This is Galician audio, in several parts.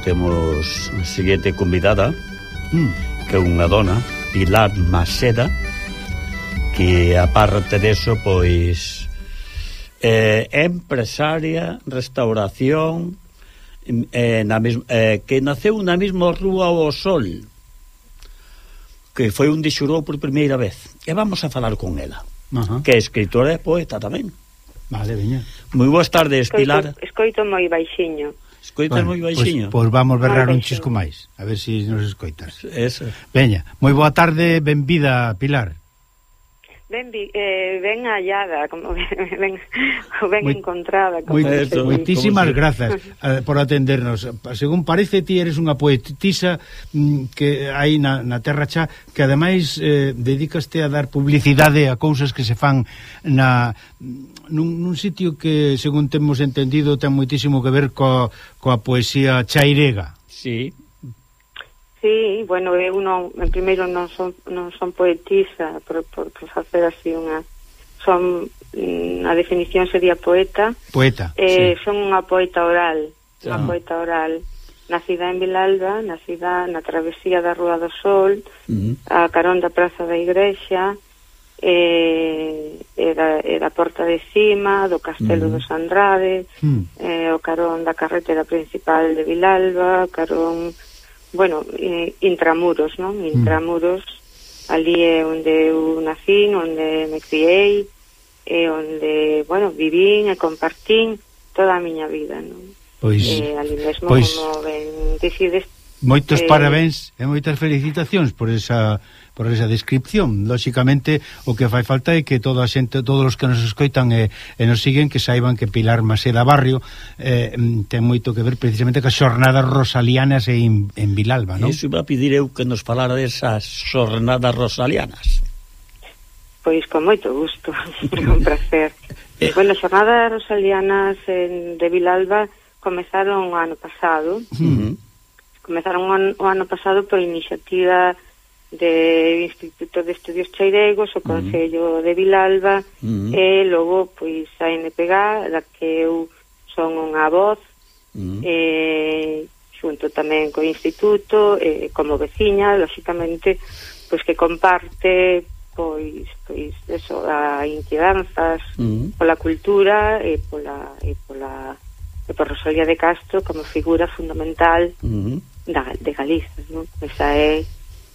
temos a seguinte convidada, mm. que é unha dona, Pilar Maceda, que aparte deso, pois, eh, empresaria, restauración, eh, na mesma, eh, que naceu na mesma rúa ao Sol, que foi un dixurou por primeira vez. E vamos a falar con ela, Ajá. que é escritora e poeta tamén. Vale, veña. Moi boas tardes, escoito, Pilar. Escoito moi baixiño. Escoitas bueno, moi baixiño. Pois, pois vamos berrar un chisco máis, a ver se si nos escoitas. Eso. Veña, moi boa tarde, benvida Pilar. Ben, eh, ben hallada, como ben, ben encontrada. Como eso, moitísimas grazas eh, por atendernos. Según parece, ti eres unha poetisa mm, que hai na, na Terra Chá, que ademais eh, dedicaste a dar publicidade a cousas que se fan na nun, nun sitio que, según temos entendido, ten moitísimo que ver coa, coa poesía chairega. Sí. Sí, bueno, eu non, primeiro non son, non son poetisa, por, por, por facer así unha... Son, mm, a definición sería poeta. Poeta, eh, sí. Son unha poeta oral, ah. unha poeta oral nacida en Vilalba, nacida na travesía da Rúa do Sol, uh -huh. a carón da Praza da Igrexa, eh, era, era a Porta de Cima, do Castelo mm. dos Andrade, mm. eh, o carón da carretera principal de Vilalba, carón, bueno, eh, intramuros, non? Mm. Intramuros, mm. ali é onde eu nacín, onde me criei, e onde, bueno, vivín e compartín toda a miña vida, non? Pois, eh, ali mesmo, pois, como ben dicides, Moitos eh, parabéns e moitas felicitacións por esa por esa descripción. Lóxicamente, o que fai falta é que toda a xente, todos os que nos escoitan e, e nos siguen, que saiban que Pilar Maseda Barrio eh, mm, ten moito que ver precisamente cas xornadas rosalianas en, en Vilalba, non? Iso iba a pedir eu que nos falara desas xornadas rosalianas. Pois con moito gusto, un placer. Eh. Bueno, xornadas rosalianas en, de Vilalba comezaron o ano pasado. Uh -huh. Comezaron o ano pasado por iniciativa de Instituto de Estudios Cheiregos, o Concello uh -huh. de Vilalba uh -huh. e logo pois a NPG, da que eu son unha voz uh -huh. eh, xunto tamén co instituto eh, como veciña, lóxicamente pois que comparte pois pois eso, a inquedanzas uh -huh. pola cultura e pola e pola e por Rosalía de Castro como figura fundamental uh -huh. da, de Galiza, non? Esa é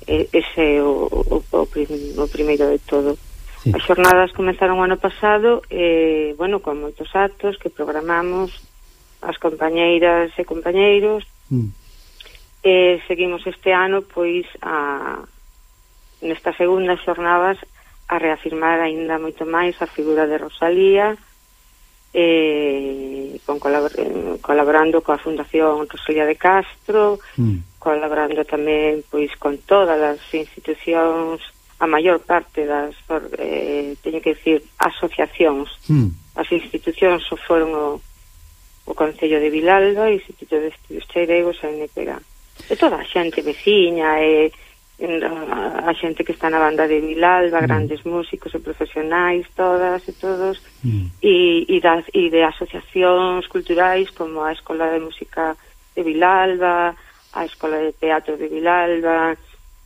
ese é o, o, o, prim, o primeiro de todo sí. as xornadas comenzaron o ano pasado e, bueno, con moitos actos que programamos as compañeiras e compañeiros mm. e eh, seguimos este ano pois a nestas segundas xornadas a reafirmar aínda moito máis a figura de Rosalía eh, con colabor colaborando coa Fundación Rosalía de Castro, mm. colaborando tamén pois con todas as institucións, a maior parte das, por, eh, teño que dicir, asociacións. Mm. As institucións so foron o, o Concello de Vilalba, o Instituto de Estudios Cheiregos, a NPG. E toda a xente veciña, e... Eh, a xente que está na banda de Vilalba, mm. grandes músicos e profesionais, todas e todos, mm. e, e, das, e de asociacións culturais como a Escola de Música de Vilalba, a Escola de Teatro de Vilalba,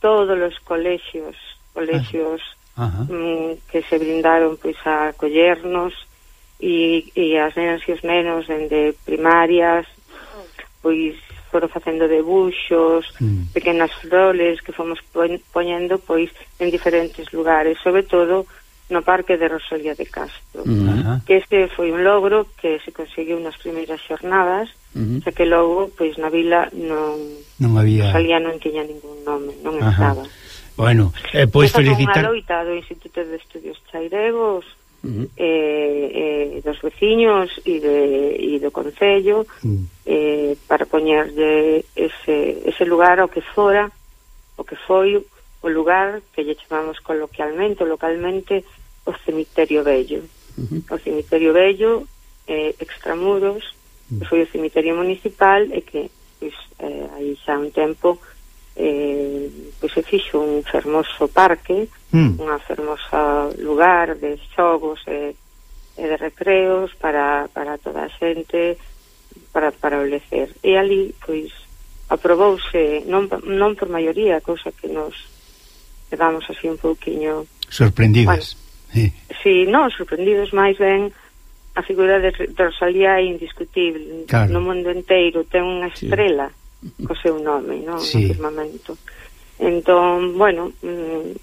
todos os colexios, colexios mm, que se brindaron pois a acollernos e, e as nenas e os nenos dende primarias, pois foron facendo debuxos, mm. pequenas roles que fomos poñendo pois en diferentes lugares, sobre todo no parque de Rosalía de Castro. Mm -hmm. Que este foi un logro que se conseguiu nas primeiras xornadas, mm -hmm. xa que logo pois na vila non non había Rosalía non tiña ningún nome, non Ajá. estaba. Bueno, eh, pois felicitar... Esta felicitar... unha loita do Instituto de Estudios Chairegos, -huh. eh, eh, dos veciños e de, e do Concello uh -huh. eh, para poñerlle ese, ese lugar ao que fora o que foi o lugar que lle chamamos coloquialmente localmente o cemiterio bello uh -huh. o cemiterio bello eh, extramuros uh -huh. que foi o cemiterio municipal e que pois, eh, aí xa un tempo eh, pois se fixo un fermoso parque, mm. unha fermosa lugar de xogos e, e de recreos para, para toda a xente, para, para o lecer. E ali, pois, aprobouse, non, non por maioría, cousa que nos quedamos así un pouquiño... Sorprendidas. Bueno, sí. sí, non, sorprendidos máis ben a figura de, de Rosalía é indiscutible. Claro. No mundo inteiro ten unha estrela. Sí co seu nome, non? Sí. No firmamento. Entón, bueno, mm,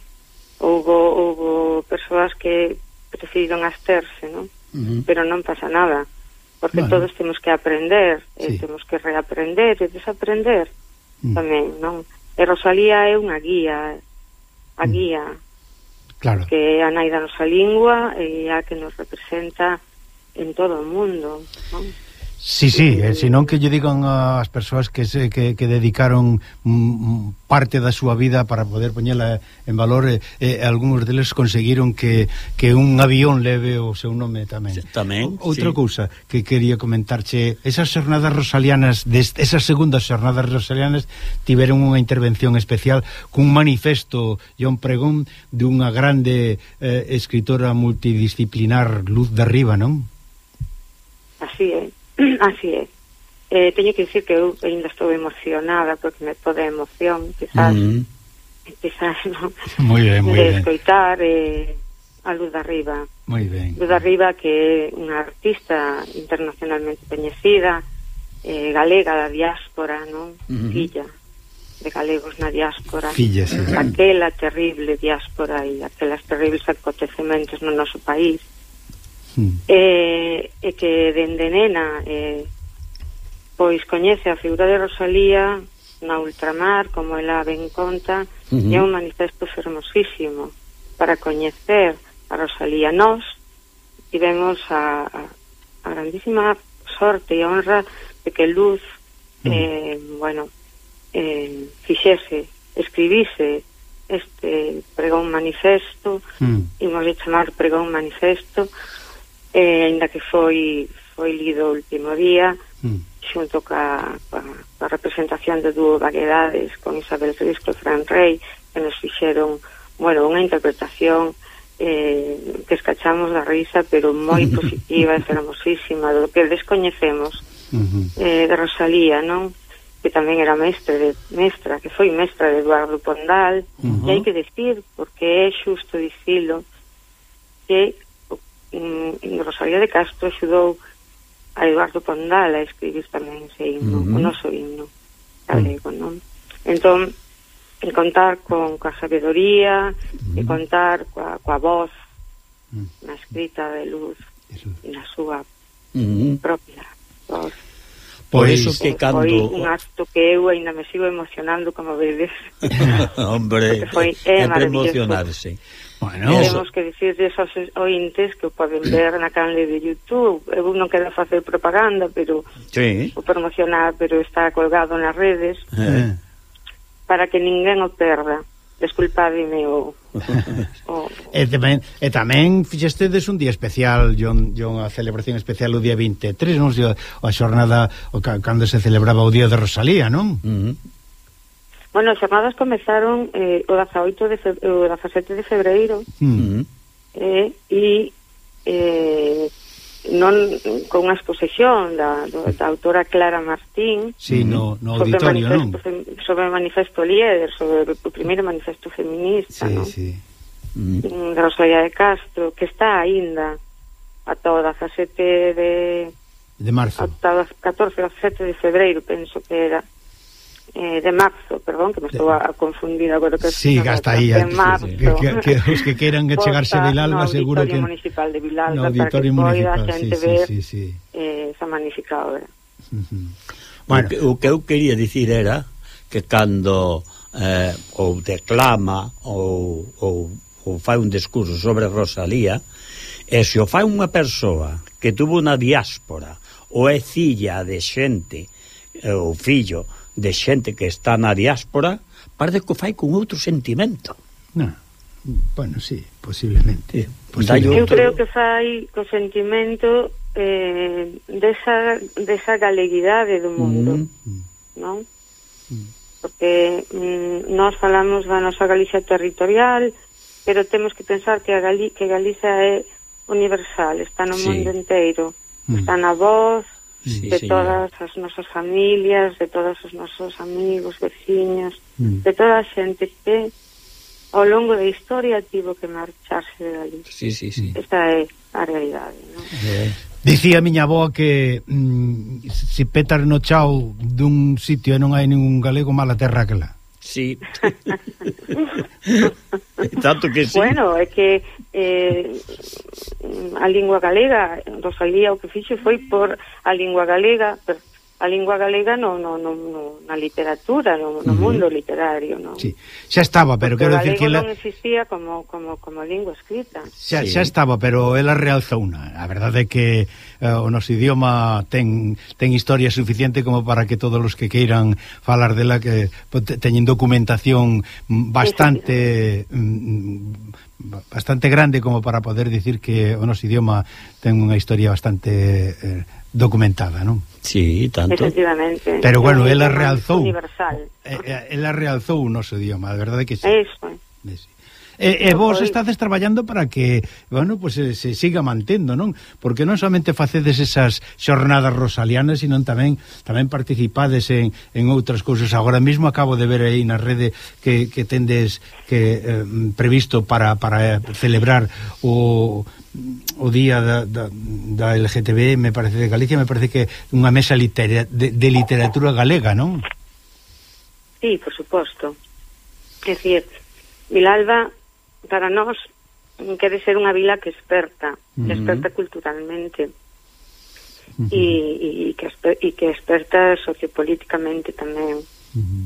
houve houve persoas que preferiron absterse, non? Uh -huh. Pero non pasa nada, porque bueno. todos temos que aprender, eh, sí. e temos que reaprender e desaprender uh -huh. tamén, non? E Rosalía é unha guía, a uh -huh. guía claro. que é a nai da nosa lingua e a que nos representa en todo o mundo, non? Sí, sí, eh, senón que lle digan ás persoas que se que, que dedicaron mm, parte da súa vida para poder poñela en valor eh, eh, algúns deles conseguiron que, que un avión leve o seu nome tamén. Tamén. O, outra sí. cousa que quería comentarche, esas xornadas rosalianas des, esas segundas xornadas rosalianas tiveron unha intervención especial cun manifesto e un pregón dunha grande eh, escritora multidisciplinar Luz de Riva, non? Así é. Así é. Eh, teño que dicir que eu ainda estou emocionada porque me pode emoción, quizás. Mm -hmm. Quizás, non? Muy ben, muy de escoitar eh, a Luz de Arriba. Moi ben. Luz de Arriba que é unha artista internacionalmente coñecida, eh, galega da diáspora, non? Mm -hmm. Filla de galegos na diáspora Filla, sí. aquela terrible diáspora e aquelas terribles acontecementos no noso país mm. e, e que dende nena eh, pois coñece a figura de Rosalía na ultramar, como ela ben conta, uh -huh. é un manifesto fermosísimo para coñecer a Rosalía. Nós tivemos a, a, a grandísima sorte e honra de que Luz uh -huh. eh, bueno, eh, fixese, escribise este pregón manifesto, mm. imos chamar pregón manifesto, eh, ainda que foi foi lido o último día mm. xunto ca, ca, ca representación de dúo Vaguedades con Isabel Risco e Fran Rey que nos fixeron bueno, unha interpretación eh, que escachamos da risa pero moi positiva e fermosísima do que descoñecemos uh -huh. eh, de Rosalía, non? que tamén era mestre de, mestra, que foi mestra de Eduardo Pondal, uh -huh. e hai que decir, porque é xusto dicilo, que e Rosalía de Castro axudou a Eduardo Pondal a escribir tamén ese himno, uh -huh. o noso himno mm. galego, uh -huh. non? Entón, en contar con coa sabedoría uh -huh. e mm. contar coa, coa voz uh -huh. na escrita de luz Eso. e na súa uh -huh. propia voz Por pois, iso que cando... Foi un acto que eu ainda me sigo emocionando como vedes. Hombre, foi, é para emocionarse. Bueno, Temos que dicirles aos ointes que o poden ver na canle de Youtube Eu non quero facer propaganda, pero sí. o promocionar, pero está colgado nas redes eh. Para que ninguén o perda Desculpadime o... o e, tamén, e tamén fixestedes un día especial John, John, a celebración especial o día 23 non? A xornada o, cando se celebraba o día de Rosalía, non? Uh -huh. Bueno, as xornadas comezaron eh, o 18 de fe, o 17 de febreiro mm. mm. eh, e eh, non con unha exposición da, do, da autora Clara Martín sí, mm. no, no auditorio, sobre, non? sobre o manifesto líder sobre o primeiro manifesto feminista sí, non? Sí. Mm. da Rosalía de Castro que está aínda ata o 17 de de marzo ata o 14 17 de febreiro penso que era eh, de marzo, perdón, que me estou a, a confundir agora que Sí, gasta aí de marzo. Sí, sí. Que, que, que, os que queiran chegarse a Vilalba no seguro que municipal de Vilalba no auditorio para que municipal, sí, sí, ver sí, sí. Eh, esa magnífica obra. Uh -huh. Bueno, o que, o que eu quería dicir era que cando eh, ou declama ou, ou, ou fai un discurso sobre Rosalía, eh, e se o fai unha persoa que tuvo unha diáspora ou é filla de xente eh, ou fillo de xente que está na diáspora parece que o fai con outro sentimento. Non. Bueno, sí, posiblemente. Eh, posiblemente. Eu creo que fai co sentimento eh, desa, desa galeguidade do mm-hmm. mundo, mm. non? Mm. Porque mm, nós falamos da nosa Galicia territorial, pero temos que pensar que a Gali que Galiza é universal, está no sí. mundo inteiro. Mm. Está na voz, sí, de señora. todas as nosas familias, de todos os nosos amigos, veciños, mm. de toda a xente que ao longo da historia tivo que marcharse de ali. Sí, sí, sí. Esta é a realidade, non? Eh. Dicía miña avó que mm, se petar no chao dun sitio e non hai ningún galego mala terra que la. Sí. Tanto que sí. Bueno, é que eh, a lingua galega. Rosalía o que fixo foi por a lingua galega per, a lingua galega no, no, no, no na literatura, no, no uh -huh. mundo literario, no. Sí. Xa estaba, pero Porque quero decir que ela non existía como como como lingua escrita. Xa, sí. xa estaba, pero ela realzouna. A verdade é que eh, o noso idioma ten ten historia suficiente como para que todos os que queiran falar dela que teñen documentación bastante mm, mm, bastante grande como para poder dicir que o noso idioma ten unha historia bastante eh, documentada, non? Sí, tanto. Efectivamente. Pero bueno, é ela realzou. Universal. Eh, eh, ela realzou o noso idioma, a verdade que sí. Eso. Eh, sí. E, e vos estades traballando para que, bueno, pues, se, se siga mantendo, non? Porque non somente facedes esas xornadas rosalianas, sino tamén tamén participades en, en outras cousas. Agora mesmo acabo de ver aí na rede que, que tendes que eh, previsto para, para celebrar o o día da, da, da LGTB me parece de Galicia, me parece que unha mesa litera, de, de literatura galega, non? Sí, por suposto. É dicir, Vilalba para nós quere ser unha vila que experta, uh -huh. culturalmente. Uh -huh. e, e, que, e que experta sociopolíticamente tamén. Uh -huh.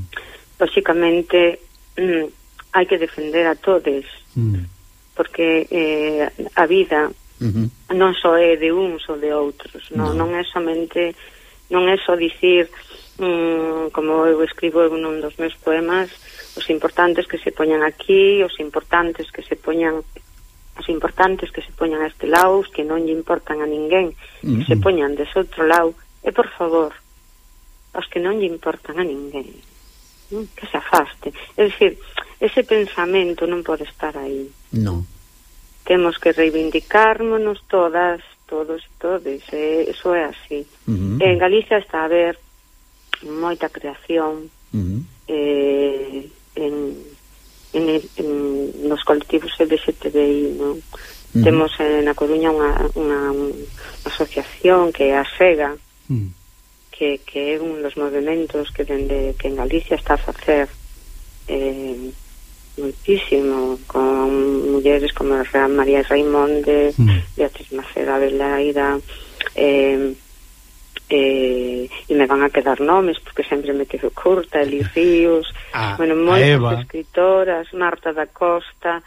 Lóxicamente, mm, hai que defender a todes. Uh -huh porque eh, a vida uh -huh. non só é de uns ou de outros, non, no. non é somente non é só dicir mm, como eu escribo en un dos meus poemas os importantes que se poñan aquí, os importantes que se poñan os importantes que se poñan a este lado, os que non lle importan a ninguén, que uh -huh. se poñan dese outro lado, e por favor, os que non lle importan a ninguén que se afaste. É dicir, ese pensamento non pode estar aí. Non. Temos que reivindicármonos todas, todos e todes. E iso é así. Uh -huh. En Galicia está a haber moita creación uh -huh. eh, en, en, en nos colectivos LGTBI, non? Temos en A Coruña unha, unha, unha asociación que é a SEGA, uh -huh que, que é un dos movimentos que dende que en Galicia está a facer eh, moitísimo con mulleres como Real María Raimonde, mm. Beatriz Maceda Belaida, eh, eh, e me van a quedar nomes porque sempre me quedo curta, Eli Ríos, a, bueno, moitas escritoras, Marta da Costa,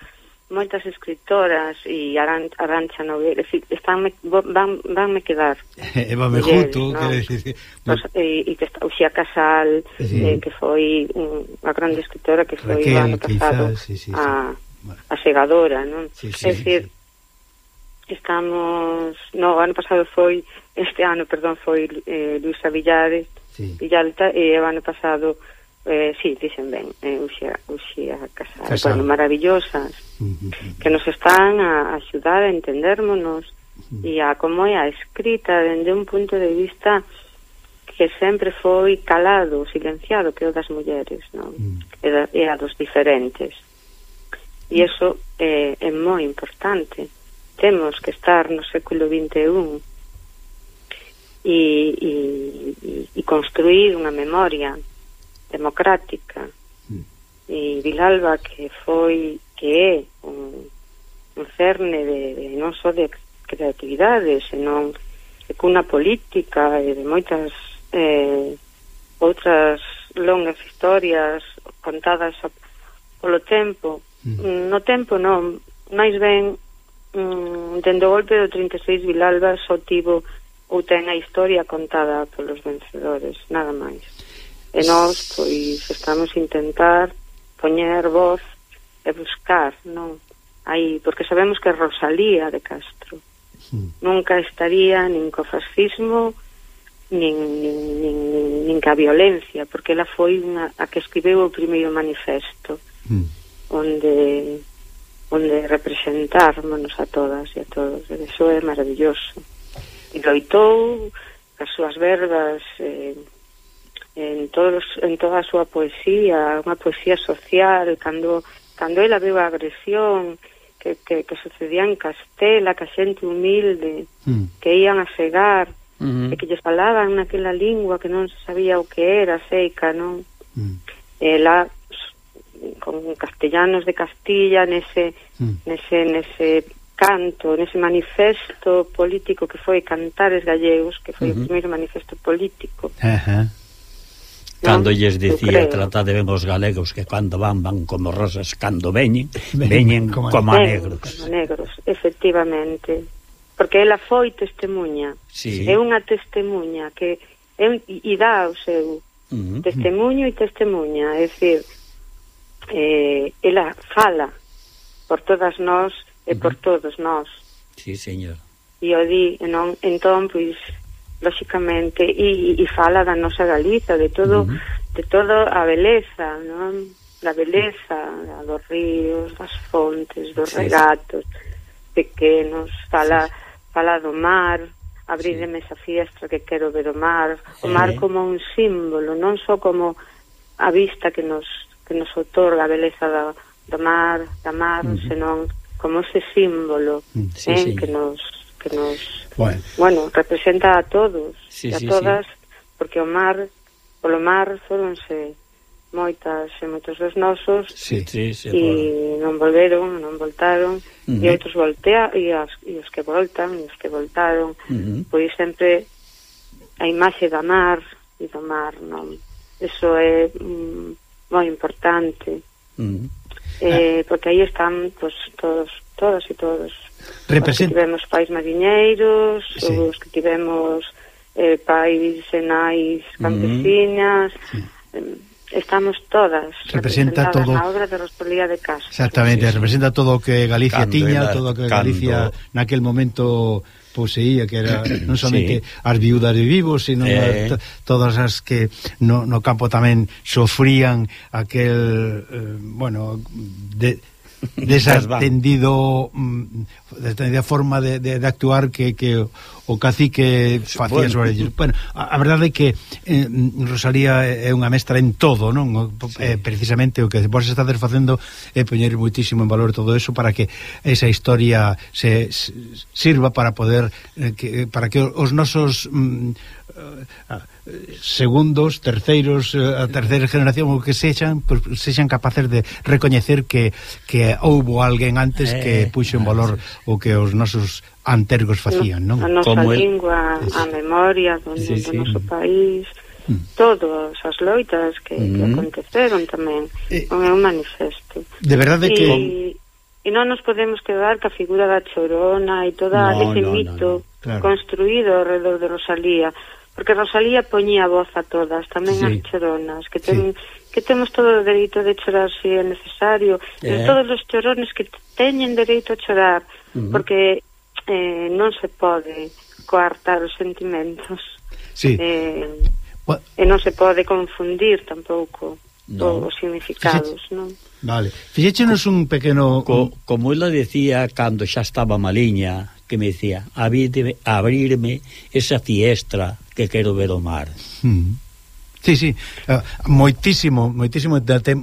moitas escritoras e Aran, Arancha Nogueira, es decir, están van vanme quedar. Eva Mejuto, no? quere dicir, pues, e, e que está Uxía Casal, sí. eh, que foi unha grande escritora que foi Raquel, ano pasado quizás, sí, sí, sí. a bueno. a segadora, non? Sí, sí, es decir, sí. estamos, no, ano pasado foi este ano, perdón, foi eh, Luisa Villares, sí. Villalta e o ano pasado Eh, sí, dicen ben, eh, Uxía, Uxía Casal, Casal. Bueno, maravillosas, uh -huh. que nos están a axudar a entendérmonos uh -huh. e a como é a escrita dende un punto de vista que sempre foi calado, silenciado, que é o das mulleres, non? Mm. E, da, e a dos diferentes. E iso é, é moi importante. Temos que estar no século XXI e, e, e construir unha memoria democrática mm. e Vilalba que foi que é un, un cerne de, de non só de creatividade senón de cuna política e de moitas eh, outras longas historias contadas a, polo tempo mm. no tempo non máis ben mm, dende o golpe do 36 Vilalba só tivo ou ten a historia contada polos vencedores, nada máis. E nós, pois, estamos a intentar poñer voz e buscar, non? Aí, porque sabemos que Rosalía de Castro sí. nunca estaría nin co fascismo nin, nin, nin, nin, nin ca violencia, porque ela foi unha, a que escribeu o primeiro manifesto mm. onde onde representármonos a todas e a todos. E iso é maravilloso. E loitou as súas verbas eh, en todos en toda a súa poesía, unha poesía social, cando cando ela veu a agresión que, que, que sucedía en Castela, que a xente humilde, mm. que ían a cegar, mm -hmm. e que lle falaban naquela lingua que non se sabía o que era, seica, non? Mm. Ela con castellanos de Castilla nese mm. nese nese canto, nese manifesto político que foi Cantares Gallegos, que foi uh -huh. o primeiro manifesto político. Uh -huh cando lles dicía tratade ben os galegos que cando van van como rosas cando veñen veñen como, como a negros como negros, efectivamente. Porque ela foi testemunha sí. é unha testemunha que é, e dá o seu uh -huh. testemunho e testemunha é dicir eh, ela fala por todas nós e por todos nós. Sí, señor. E o di, non? entón, pois lóxicamente e, e fala da nosa Galiza de todo uh -huh. de todo a beleza non? da beleza da dos ríos, das fontes dos sí, regatos pequenos, fala, sí, sí. fala do mar abrirme sí. esa fiestra que quero ver o mar o mar como un símbolo non só como a vista que nos que nos otorga a beleza da, do mar da mar, uh -huh. senón como ese símbolo sí, eh, sí. que nos que nos bueno, bueno representa a todos sí, e a sí, todas sí. porque o mar polo mar foronse moitas e moitos dos nosos sí, sí, sí, e por... non volveron, non voltaron uh -huh. e outros voltea e, as, e os que voltan e os que voltaron uh -huh. pois sempre a imaxe da mar e do mar non? eso é mm, moi importante uh -huh eh, porque aí están pues, todos todas e todos Represent... os que tivemos pais mariñeiros sí. os que tivemos eh, pais e nais mm-hmm. campesinas mm -hmm. sí. eh, estamos todas representa todo na obra de Rosalía de Castro. Exactamente, sí, sí. representa todo o que Galicia cando tiña, la, todo o que cando... Galicia naquel momento poseía que era non somente sí. as viudas de vivos sino eh. todas as que no, no campo tamén sofrían aquel eh, bueno de desatendido mm, tendido de forma de, de, de actuar que, que o cacique facía sobre ellos. Bueno, a, a verdade é que eh, Rosalía é unha mestra en todo, non? Sí. Eh, precisamente o que vos estades facendo é poñer muitísimo en valor todo eso para que esa historia se, se sirva para poder eh, que, para que os nosos mm, segundos, terceiros, eh, a terceira generación ou que sexan, pues, sexan capaces de recoñecer que que houbo alguén antes eh, que puxo en ah, valor eh, o que os nosos antergos facían, non? A nosa Como lingua, el... a memoria do, sí, sí. noso país, mm. todas as loitas que, mm. que aconteceron tamén, eh, é un manifesto. De verdade e, que e non nos podemos quedar ca figura da Chorona e toda no, ese no, mito no, no, claro. construído alrededor de Rosalía porque Rosalía poñía voz a todas, tamén sí. as choronas, que ten, sí. que temos todo o dereito de chorar se é necesario, eh. e todos os chorones que teñen dereito a chorar, uh -huh. porque eh, non se pode coartar os sentimentos. Sí. Eh, What? e non se pode confundir tampouco no. os significados, non? Vale. Fixéchenos un pequeno... Co, como ela decía cando xa estaba maliña, que me decía, abrirme, abrirme esa fiestra que quero ver o mar. Mm. Sí, sí, uh, moitísimo, moitísimo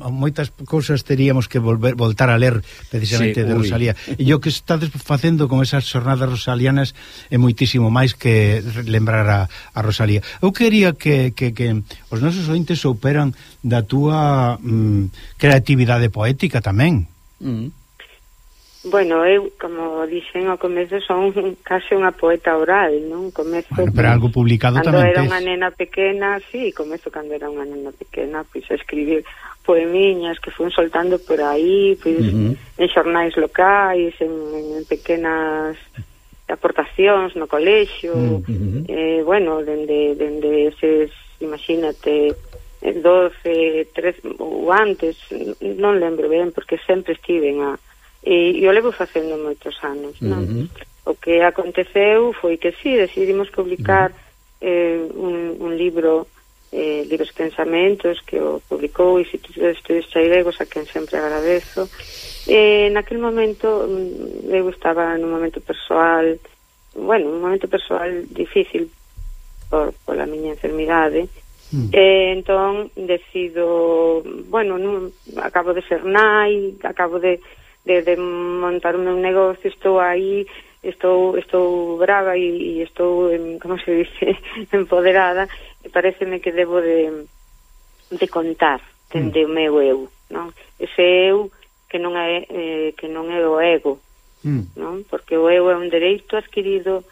moitas cousas teríamos que volver voltar a ler precisamente sí, de Rosalía. E o que estades facendo con esas xornadas rosalianas é moitísimo máis que lembrar a, a Rosalía. Eu quería que, que, que os nosos ointes souperan da túa mm, creatividade poética tamén. Mm. Bueno, eu, como dixen ao comezo, son case unha poeta oral, non? Comezo bueno, pero algo publicado cando tamén era unha nena pequena, sí, comezo cando era unha nena pequena, pois a escribir poemiñas que fun soltando por aí, pois, uh -huh. en xornais locais, en, en pequenas aportacións no colexio, mm, uh -huh. eh, bueno, dende, dende eses, imagínate, eh, 12, 13, ou antes, non lembro ben, porque sempre estiven a e, e o levo facendo moitos anos, non? Uh -huh. O que aconteceu foi que sí, decidimos publicar uh -huh. eh, un, un libro eh, libres pensamentos que o publicou o Instituto de Estudios Chairegos a quen sempre agradezo eh, naquel momento mm, eu estaba nun momento persoal bueno, un momento persoal difícil por, pola miña enfermidade mm. eh, entón decido bueno, non, acabo de ser nai acabo de de, de montar un meu negocio, estou aí, estou estou brava e, e estou, en, como se dice, empoderada, e pareceme que debo de, de contar dende mm. o meu eu, non? Ese eu que non é eh, que non é o ego, mm. non? Porque o eu é un dereito adquirido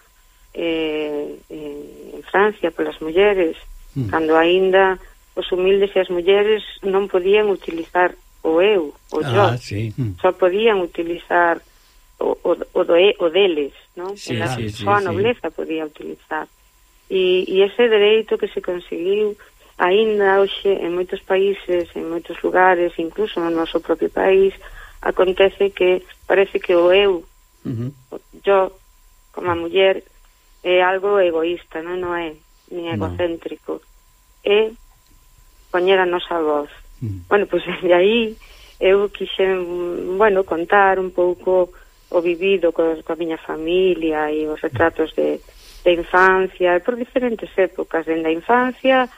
eh, eh, en Francia polas mulleres, mm. cando aínda os humildes e as mulleres non podían utilizar o eu, o ah, yo, sí. Hmm. só podían utilizar o, o, o, do, o deles, non? Sí, la, sí, só a nobleza sí. podía utilizar. E, e ese dereito que se conseguiu aínda hoxe en moitos países, en moitos lugares, incluso no noso propio país, acontece que parece que o eu, uh -huh. yo, como a muller, é algo egoísta, non, non é, nin egocéntrico. No. É poñer a nosa voz, Mm. Bueno, pois pues, de aí eu quixen, bueno, contar un pouco o vivido co, coa miña familia e os retratos de, de infancia, por diferentes épocas, dende a infancia,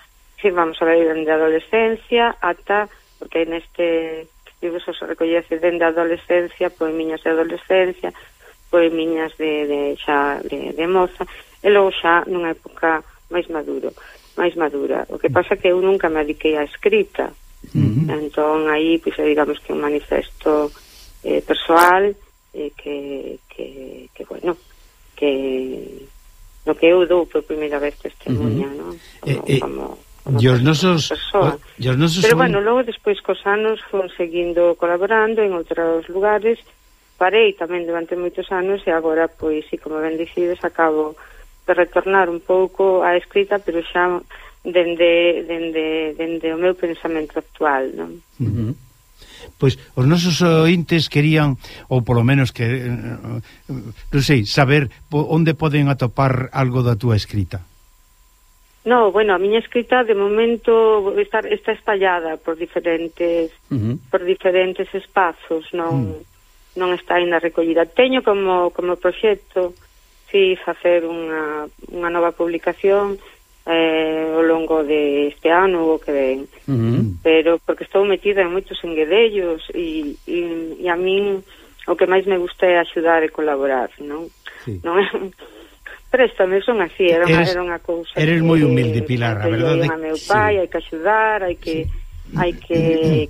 si vamos a ver dende a adolescencia, ata, porque neste libro só se recollece dende a adolescencia, pois poemiñas de adolescencia, pois poemiñas de, de xa de, de moza, e logo xa nunha época máis maduro, máis madura. O que mm. pasa que eu nunca me adiquei á escrita, Uh -huh. Entón, aí, pois, é, digamos que un manifesto eh, persoal eh, que, que, que, bueno, que no que eu dou por primeira vez testemunha, uh -huh. non? Eh, como, eh, eh, como, como e os nosos, os nosos Pero son... bueno, logo despois cos anos fon seguindo colaborando en outros lugares, parei tamén durante moitos anos e agora, pois, si como ben dicides, acabo de retornar un pouco á escrita, pero xa dende, dende, dende o meu pensamento actual, non? Uh -huh. Pois os nosos ointes querían, ou polo menos que, eh, non sei, saber onde poden atopar algo da túa escrita. No, bueno, a miña escrita de momento está, está espallada por diferentes uh -huh. por diferentes espazos, non uh -huh. non está aínda recollida. Teño como como proxecto si sí, facer unha unha nova publicación eh, ao longo de este ano o que ven. Uh -huh. Pero porque estou metida en moitos enguedellos e, e, e a min o que máis me gusta é axudar e colaborar, non? Sí. Non é préstame, son así, era unha, eres, era unha cousa. Eres moi humilde, Pilar, a verdade. Que a meu pai, sí. hai que axudar, hai que sí. hai que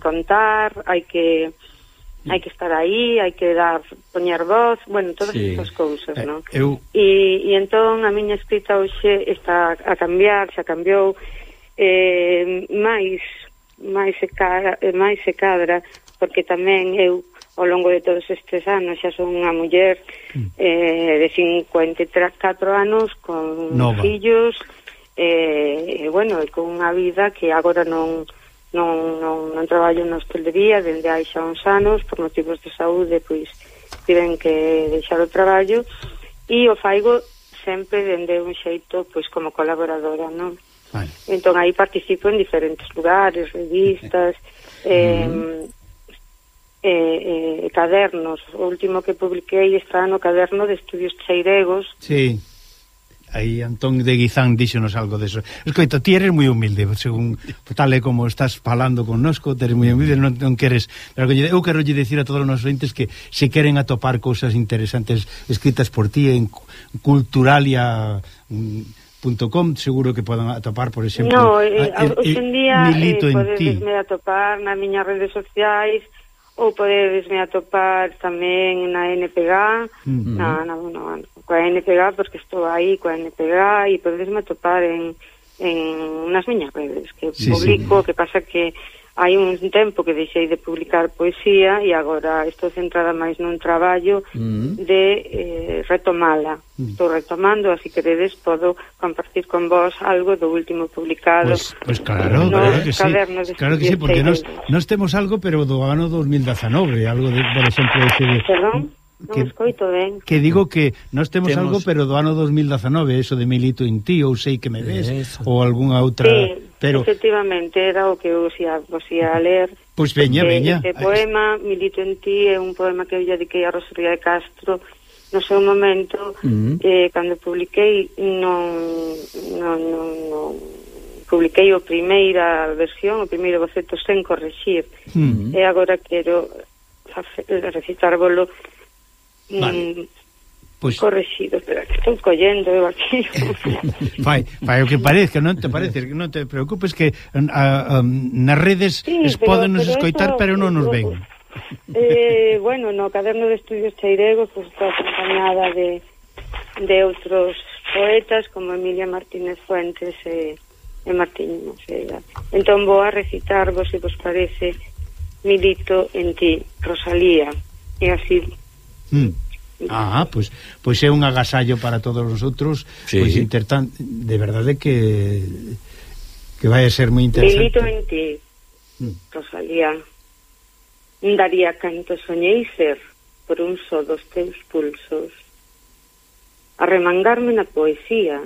contar, hai que hai que estar aí, hai que dar poñer voz, bueno, todas sí. esas cousas, eh, non? Eu... E, e entón a miña escrita hoxe está a cambiar, xa cambiou eh, máis máis se cadra, máis se cadra porque tamén eu ao longo de todos estes anos xa son unha muller mm. eh, de 54 anos con Nova. fillos eh, e bueno, e con unha vida que agora non non, non, non traballo na hostelería dende hai xa uns anos por motivos de saúde pois tiven que deixar o traballo e o faigo sempre dende un xeito pois como colaboradora non? Vale. entón aí participo en diferentes lugares revistas eh, mm. eh, eh, cadernos o último que publiquei está no caderno de estudios cheiregos sí Aí Antón de Guizán díxonos algo deso. Escoita, ti eres moi humilde, según tal e como estás falando connosco, eres moi humilde, non, non queres... Pero eu quero lle dicir a todos os nosos entes que se queren atopar cousas interesantes escritas por ti en culturalia.com, mm, seguro que podan atopar, por exemplo... No, eh, hoxendía eh, milito eh, podesme atopar na miñas redes sociais ou podedesme atopar tamén na NPG, uh -huh. na, na, coa NPG, porque estou aí coa NPG, e podedesme atopar en, en nas miñas redes, que sí, publico, sí. que pasa que hai un tempo que deixei de publicar poesía e agora estou centrada máis nun traballo mm. de eh, retomala. Mm. Estou retomando, así queredes podo compartir con vos algo do último publicado. Pois pues, pues claro, no claro que sí. Claro que sí, porque nós, nos temos algo pero do ano 2019, algo de, por exemplo, ese de... Perdón? que, escoito ben. Que digo que nós temos, temos algo pero do ano 2019, eso de Milito en ti ou sei que me ves Eso. ou algunha outra Sí, Pero... Efectivamente, era o que eu xa, vos ia ler. Pois veña, veña. Este poema, Milito en ti, é un poema que eu lle dediquei a Rosalía de Castro no seu momento, uh -huh. eh, cando publiquei, non, non, non, non publiquei a primeira versión, o primeiro boceto sen corrixir. Uh mm. -huh. E agora quero recitarvolo vale. Mm, Pois... correxido, pero aquí estou collendo eu aquí. fai, fai o que parezca, non te parece, non te preocupes que mm, a, a, nas redes sí, es poden nos escoitar, eso, pero non nos ven. Eh, bueno, no caderno de estudios Cheirego pues, está acompañada de, de outros poetas como Emilia Martínez Fuentes e, e Martín Mosella. Entón vou a recitar vos se vos parece Milito en ti, Rosalía, e así... Mm. Ah, pois pues, pois pues é un agasallo para todos os outros, sí. pois intertan de verdade que que vai a ser moi interesante. Milito en ti, mm. Rosalía. Daría canto soñei ser por un só dos teus pulsos. Arremangarme na poesía.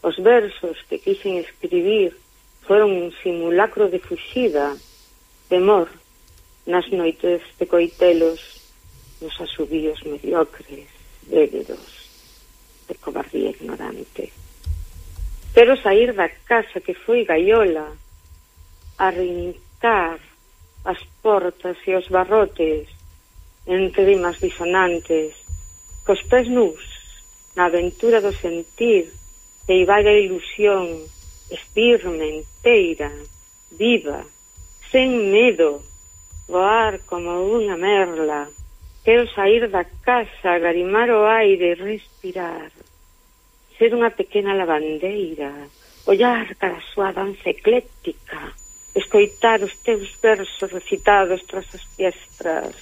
Os versos que quixen escribir foron un simulacro de fuxida, temor, nas noites de coitelos nos asubíos mediocres, débedos, de cobardía ignorante. Pero sair da casa que foi gaiola a reivincar as portas e os barrotes entre rimas disonantes cos pés nus na aventura do sentir e vaga ilusión espirme inteira viva sen medo voar como unha merla Quero sair da casa, garimar o aire, respirar, ser unha pequena lavandeira, ollar cara a súa danza ecléctica, escoitar os teus versos recitados tras as fiestras,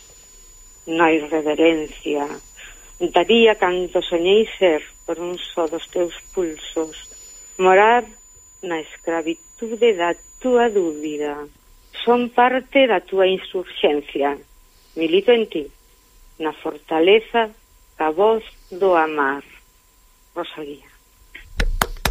na irreverencia, daría canto soñei ser por un só dos teus pulsos, morar na escravitude da túa dúbida, son parte da túa insurxencia, milito en ti na fortaleza ca voz do amar. Rosalía.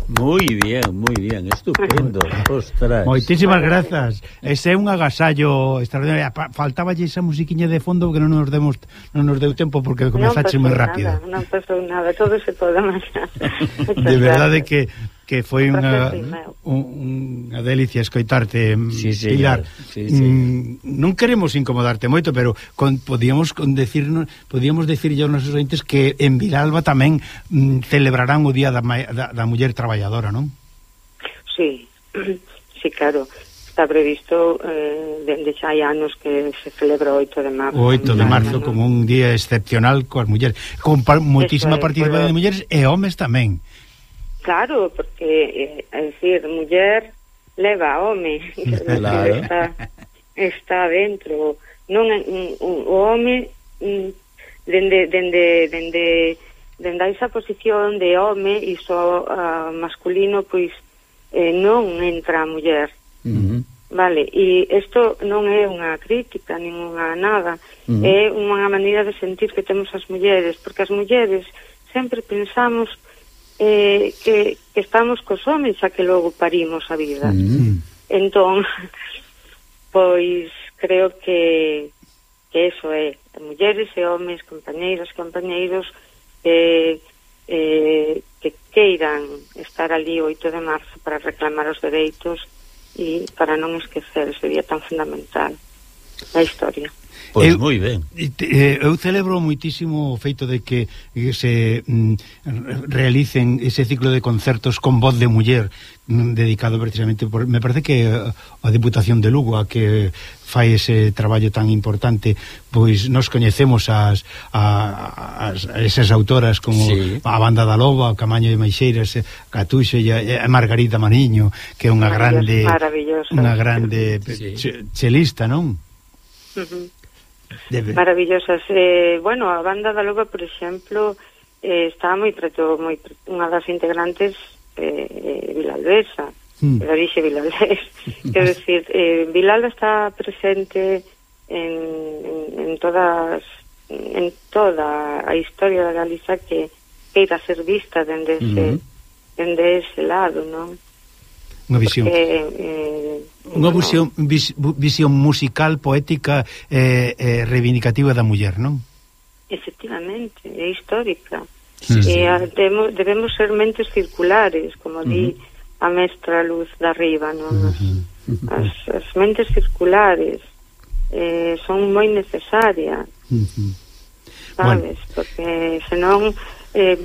Muy bien, muy bien, estupendo. Ostras. Moitísimas grazas. Ese é un agasallo extraordinario. Faltaba esa musiquiña de fondo que non nos demos non nos deu tempo porque comezaste moi rápido. Nada, non pasou nada, todo se pode mañar. de verdade que que foi unha unha delicia escoitarte, mm, sí, sí, Pilar. Sí, sí. Mm, non queremos incomodarte moito, pero con, podíamos con decirnos, podíamos decirlle aos nosos ointes que en Vilalba tamén mm, celebrarán o Día da, da, da Muller Traballadora, non? Sí. Sí, claro está previsto eh, dende xa hai anos que se celebra o 8 de marzo. O 8 de marzo como un día excepcional coas mulleres, con par, moitísima participación pero... de mulleres e homes tamén. Claro, porque, eh, é dicir, muller leva home. Claro. está, está dentro. Non, o home, mm, dende, dende, dende, dende esa posición de home, iso uh, ah, masculino, pois, eh, non entra a muller. Uh -huh. Vale, e isto non é unha crítica, nin unha nada, uh -huh. é unha maneira de sentir que temos as mulleres, porque as mulleres sempre pensamos eh, que, que estamos cos homens a que logo parimos a vida. Mm. Entón, pois creo que, que eso é mulleres e homens, compañeiras, compañeiros que, eh, que queiran estar ali 8 de marzo para reclamar os dereitos e para non esquecer ese día tan fundamental na historia. Pois eu, moi ben. Eu celebro moitísimo o feito de que se mm, realicen ese ciclo de concertos con voz de muller mm, dedicado precisamente por me parece que a Diputación de Lugo a que fai ese traballo tan importante, pois nos coñecemos as, a, as esas autoras como sí. a Banda da Loba, o Camaño de Maixeiras, Catuxo e a, a Margarita Maniño, que é unha grande unha grande sí. chelista, non? Uh -huh. Debe. maravillosas. Eh, bueno, a banda da Loba, por exemplo, eh, está moi preto, moi preto, unha das integrantes eh, hmm. eh Vilalbesa, mm. da Vixe Vilalbes. Quero decir, eh, Vilalba está presente en, en, en todas en toda a historia da Galiza que queira ser vista dende ese, uh -huh. dende ese lado, non? Unha visión. Eh, eh, unha bueno, visión, vis, visión musical, poética e eh, eh, reivindicativa da muller, non? Efectivamente, é histórica. Sí, sí. Eh, debemos, debemos ser mentes circulares, como uh -huh. di a mestra Luz da Riva, non? Uh -huh. As, as mentes circulares eh, son moi necesarias. Uh -huh. Sabes? Bueno. Porque senón eh,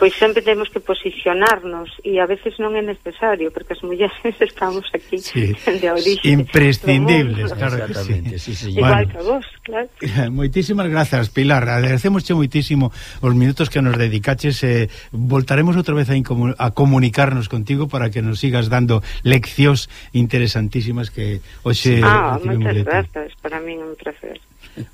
pois sempre temos que posicionarnos e a veces non é necesario porque as mulleres estamos aquí sí. de orixe imprescindibles, claro que sí. sí, sí igual bueno, que vos, claro. Moitísimas grazas Pilar, agradecemosche moitísimo os minutos que nos dedicaches eh, voltaremos outra vez a, a comunicarnos contigo para que nos sigas dando leccións interesantísimas que hoxe ah, moitas grazas, para mí é un placer.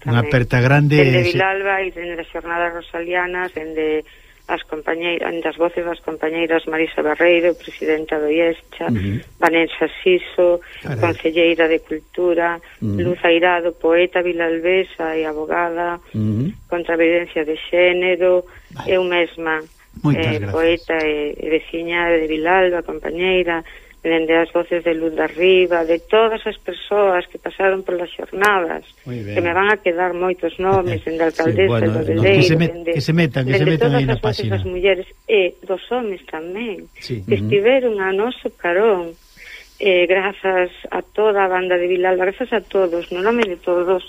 Unha aperta grande... Dende Vilalba e dende as jornadas rosalianas, dende as compañeiras das voces das compañeiras Marisa Barreiro, presidenta do IESCHA, uh -huh. Vanessa Siso, Carai. concelleira de Cultura, uh -huh. Luz Airado, poeta vilalbesa e abogada uh -huh. contra a violencia de xénero, vale. eu mesma, eh, poeta e, e veciña de Vilalba, compañeira, dende as voces de luz de arriba, de todas as persoas que pasaron polas xornadas, que me van a quedar moitos nomes, dende alcaldesa, sí, bueno, do no, que, se met, dende, que se metan, que se metan aí na página. das mulleres e dos homes tamén, sí. que uh -huh. estiveron a noso carón, eh, grazas a toda a banda de Vilalba, grazas a todos, no nome de todos,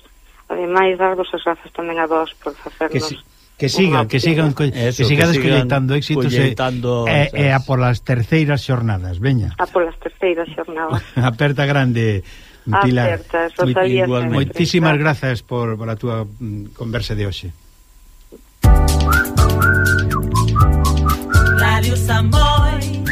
ademais, darvos as grazas tamén a vos por facernos... Que que sigan, que sigan eso, que sigades que sigan éxitos collectando, e, e, e a polas terceiras xornadas, veña. A polas terceiras xornadas. Aperta grande. Pilar, Apertas, moitísimas grazas por, por a túa mm, conversa de hoxe. Radio Samboy